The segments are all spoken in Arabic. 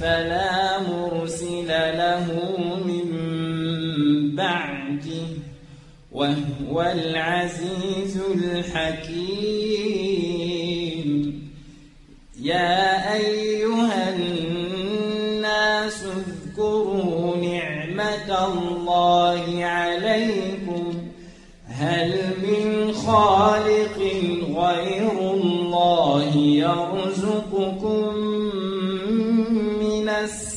فلا مرسل له من بعده وهو العزيز الحكيم. يا أيها الناس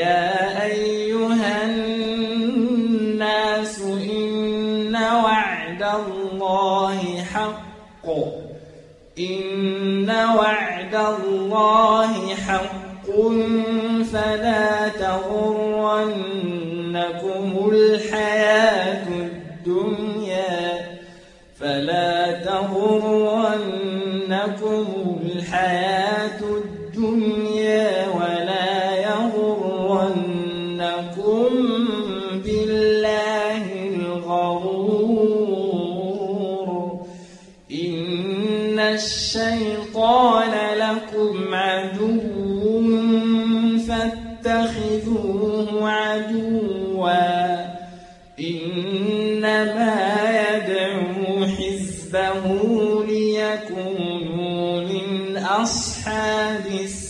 يا أيها الناس إن وعد الله حق إن وعد الله حق فلا تغرنكم الحياة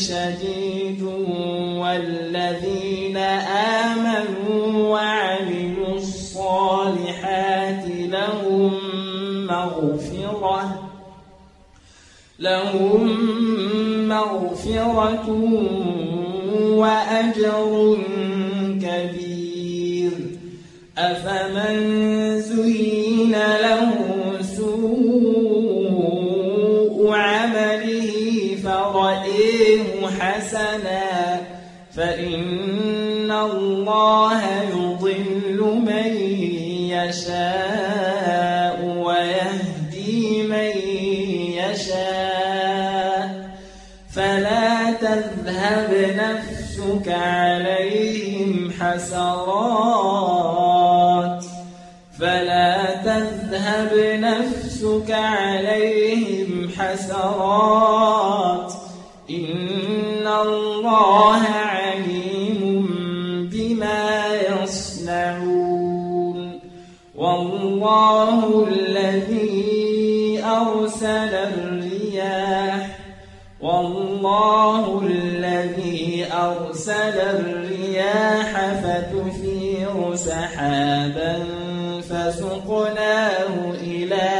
شديد والذين آمنوا وعملوا الصالحات لهم مغفرة لهم مغفرة وأجر كبير. أفمن زين له حسنا فإن الله يضل من يشاء ويهدي من يشاء. فلا تذهب نفسك عليهم حسرات. فلا تذهب نفسك عليهم حسرات. الله عليم بما يصنعون والله الذي أرسل الرياح والله الذي أرسل الرياح فتثير سحابا فسقناه إلى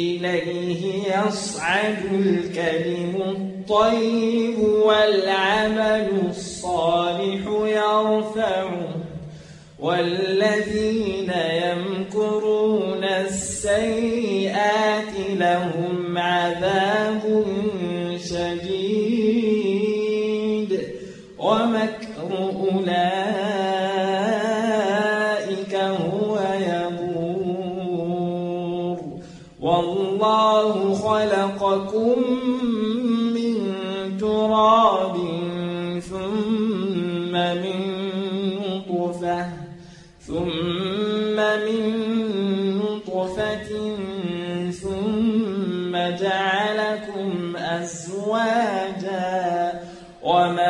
إليه يصعد الكلم الطيب والعمل الصالح يرفعه. والذين يمكرون السيئات لهم عذاب خلقكم من تراب ثم من نطفة ثم من نطفة ثم جعلكم أزواجا وما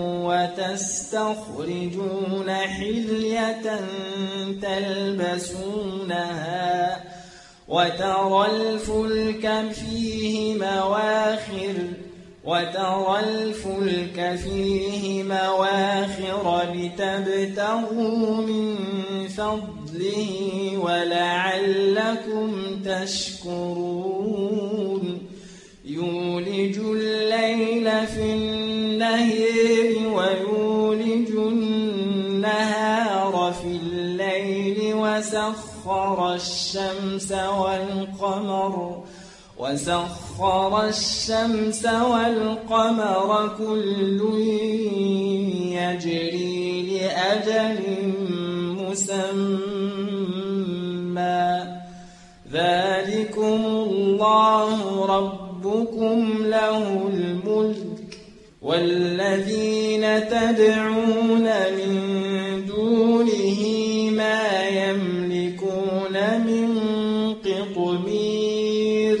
وتستخرجون حلية تلبسونها وترى الفلك فيه مواخر وترى الفلك فيه مواخر لتبتغوا من فضله ولعلكم تشكرون. يولج الليل في النهر ويولج وسخر الشمس والقمر وسخر الشمس والقمر كل يجري لأجل مسمى. ذلكم الله ربكم له الملك والذين تدعون من دونه ما يملكون من قطمير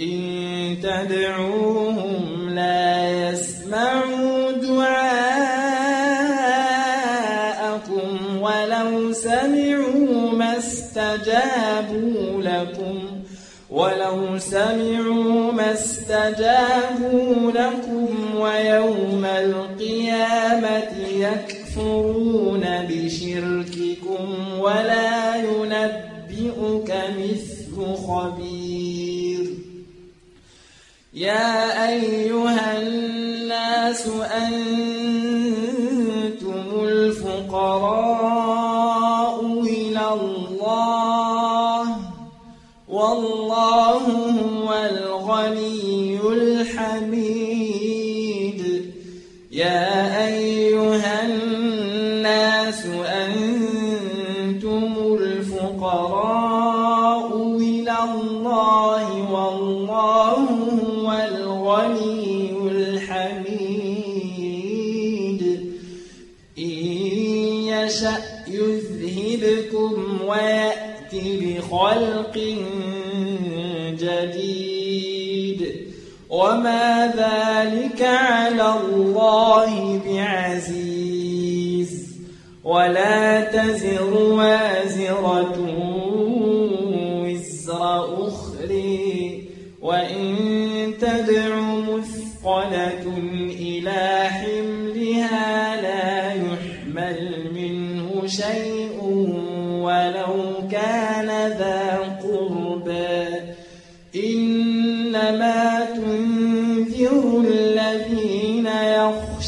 إن تدعوهم لا يسمعوا دعاءكم ولو سمعوا ما استجابوا لكم ولو سمعوا ما استجابوا لكم ويوم القيامة يكفرون بشرككم ولا خبير. يا أيها الناس أنتم الفقراء إلى الله والله هو الغني الحميد بخلق جديد وما ذلك على الله بعزيز ولا تزر وازرة وزر أخرى وإن تدع مثقلة إلى حملها لا يحمل منه شيء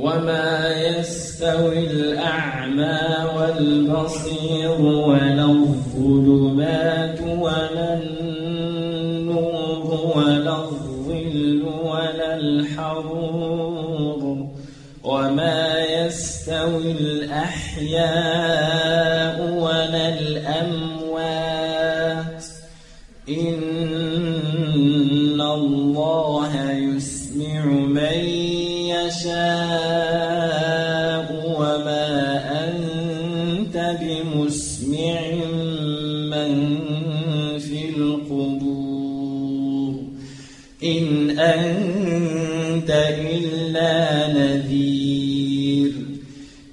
وما يستوي الأعمى والبصير ولا الظلمات ولا النور ولا الظل ولا الحرور وما يستوي الأحياء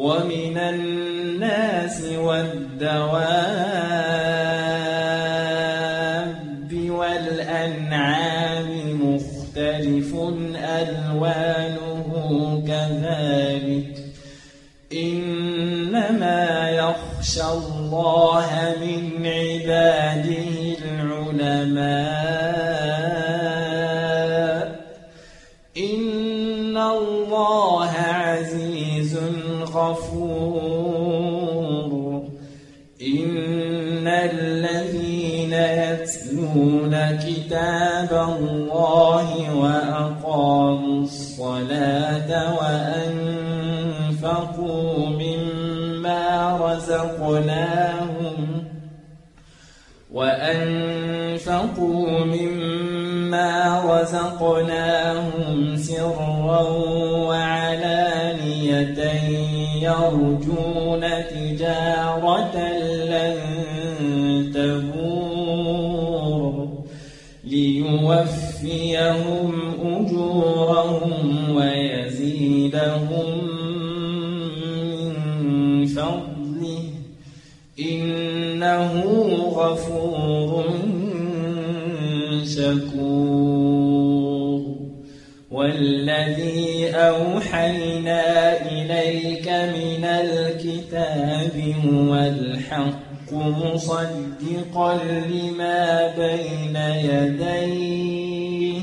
ومن الناس والدواب والأنعام مختلف ألوانه كذلك إنما يخشى الله وأنفقوا مما رزقناهم وأنفقوا مما رزقناهم سرا وعلانية يرجون تجارة لن تبور ليوفيهم أجورهم ويزيدهم فضله إنه غفور شكور. والذي أوحينا إليك من الكتاب هو الحق مصدقا لما بين يديه.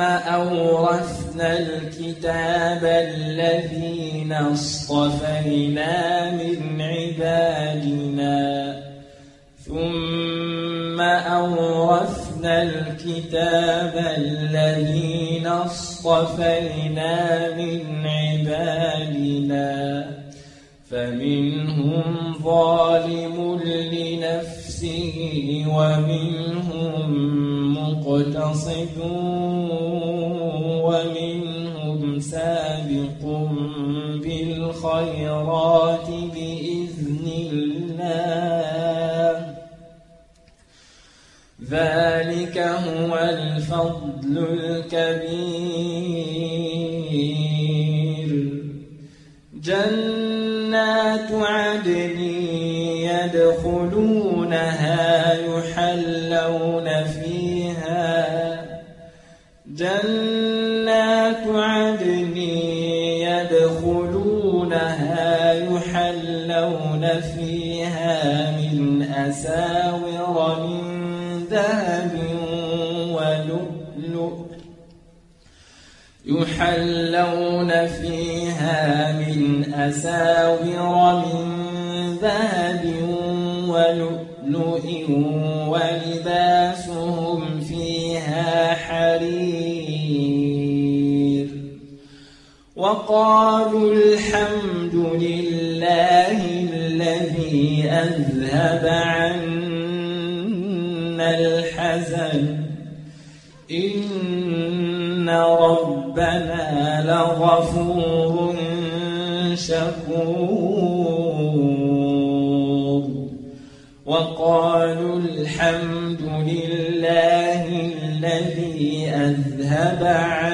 أورثنا أورثنا الكتاب الذين اصطفينا من عبادنا. ثم أورثنا الكتاب الذين اصطفينا من عبادنا. فمنهم ظالم لنفسه ومنهم مقتصد ومنهم سابق بالخيرات بإذن الله. ذلك هو الفضل الكبير. جنات عدن يدخلونها يحلون فيها جنات عدن يدخلونها يحلون فيها من أساور من ذهب ولؤلؤ يحلون فيها من أساور من ذهب ولؤلؤ ولباسهم وقالوا الحمد لله الذي أذهب عنا الحزن. إن ربنا لغفور شكور. وقالوا الحمد لله الذي أذهب عنا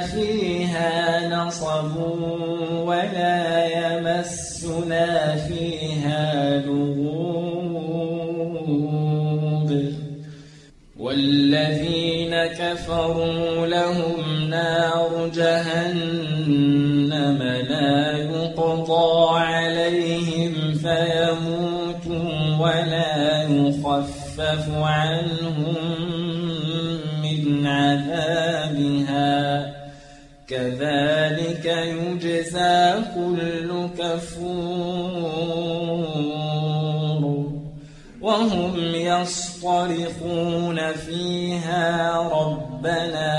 فيها نصب ولا يمسنا فيها لغوب والذين كفروا لهم نار جهنم لا يقضى عليهم فيموتوا ولا يخفف عنهم كذلك يجزى كل كفور. وهم يصطرخون فيها ربنا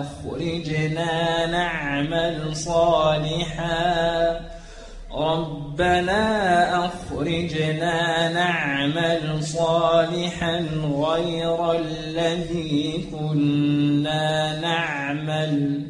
أخرجنا نعمل صالحا. ربنا أخرجنا نعمل صالحا غير الذي كنا نعمل.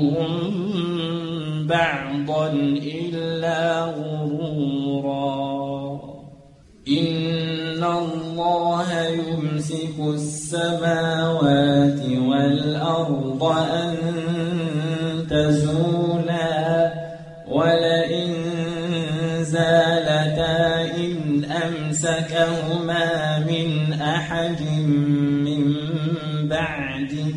بعضهم بعضا إلا غرورا إن الله يمسك السماوات والأرض أن تزولا ولئن زالتا إن أمسكهما من أحد من بعده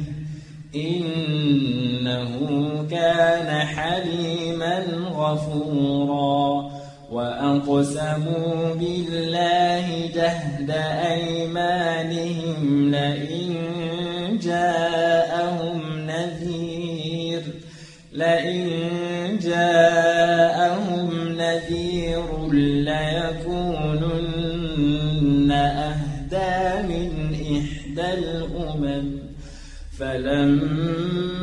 إنه كان حليما غفورا. وأقسموا بالله جهد أيمانهم لئن جاءهم نذير لئن جاءهم نذير ليكونن أهدى من إحدى الأمم. فلما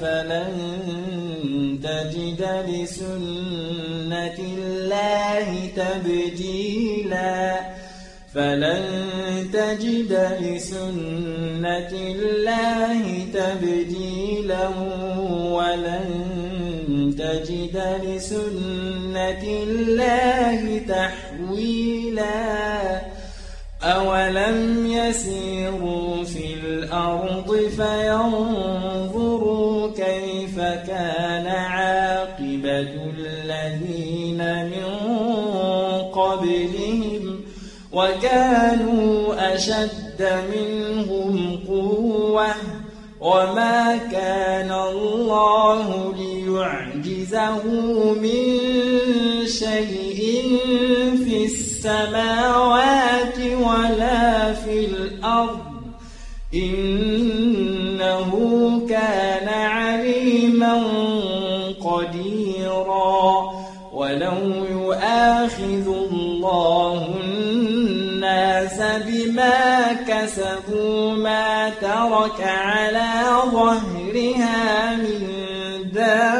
فلن تجد لسنة الله تبديلا فلن تجد لسنة الله تبديلا ولن تجد لسنة الله تحويلا أولم يسيروا في الأرض فينظروا كان عاقبة الذين من قبلهم وكانوا أشد منهم قوة وما كان الله ليعجزه من شيء في السماوات ولا في الأرض. إنه بما كسبوا ما ترك على ظهرها من دابة